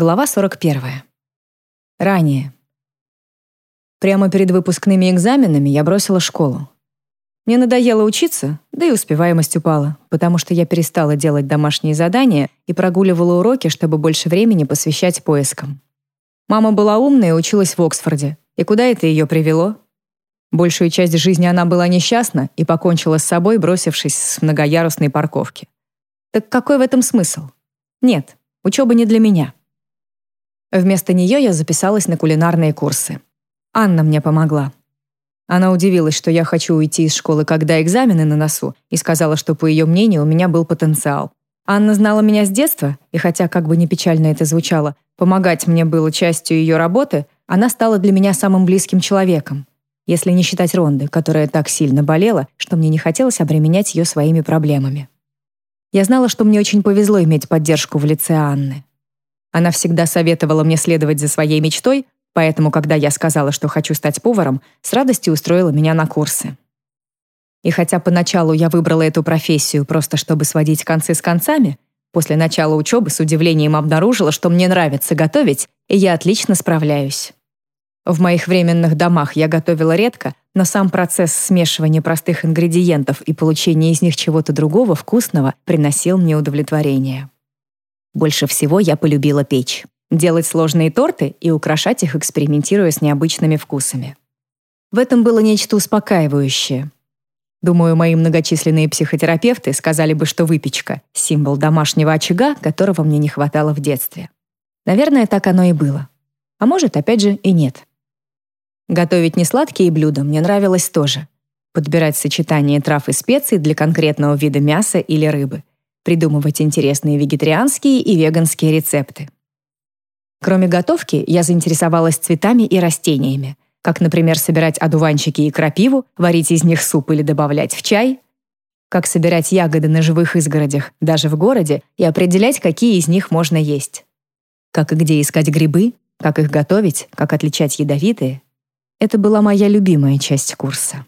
Глава 41. Ранее. Прямо перед выпускными экзаменами я бросила школу. Мне надоело учиться, да и успеваемость упала, потому что я перестала делать домашние задания и прогуливала уроки, чтобы больше времени посвящать поискам. Мама была умная и училась в Оксфорде. И куда это ее привело? Большую часть жизни она была несчастна и покончила с собой, бросившись с многоярусной парковки. Так какой в этом смысл? Нет, учеба не для меня. Вместо нее я записалась на кулинарные курсы. Анна мне помогла. Она удивилась, что я хочу уйти из школы, когда экзамены на носу, и сказала, что, по ее мнению, у меня был потенциал. Анна знала меня с детства, и хотя, как бы не печально это звучало, помогать мне было частью ее работы, она стала для меня самым близким человеком. Если не считать Ронды, которая так сильно болела, что мне не хотелось обременять ее своими проблемами. Я знала, что мне очень повезло иметь поддержку в лице Анны. Она всегда советовала мне следовать за своей мечтой, поэтому, когда я сказала, что хочу стать поваром, с радостью устроила меня на курсы. И хотя поначалу я выбрала эту профессию просто чтобы сводить концы с концами, после начала учебы с удивлением обнаружила, что мне нравится готовить, и я отлично справляюсь. В моих временных домах я готовила редко, но сам процесс смешивания простых ингредиентов и получения из них чего-то другого вкусного приносил мне удовлетворение. Больше всего я полюбила печь. Делать сложные торты и украшать их, экспериментируя с необычными вкусами. В этом было нечто успокаивающее. Думаю, мои многочисленные психотерапевты сказали бы, что выпечка — символ домашнего очага, которого мне не хватало в детстве. Наверное, так оно и было. А может, опять же, и нет. Готовить несладкие блюда мне нравилось тоже. Подбирать сочетание трав и специй для конкретного вида мяса или рыбы придумывать интересные вегетарианские и веганские рецепты. Кроме готовки, я заинтересовалась цветами и растениями, как, например, собирать одуванчики и крапиву, варить из них суп или добавлять в чай, как собирать ягоды на живых изгородях, даже в городе, и определять, какие из них можно есть. Как и где искать грибы, как их готовить, как отличать ядовитые. Это была моя любимая часть курса.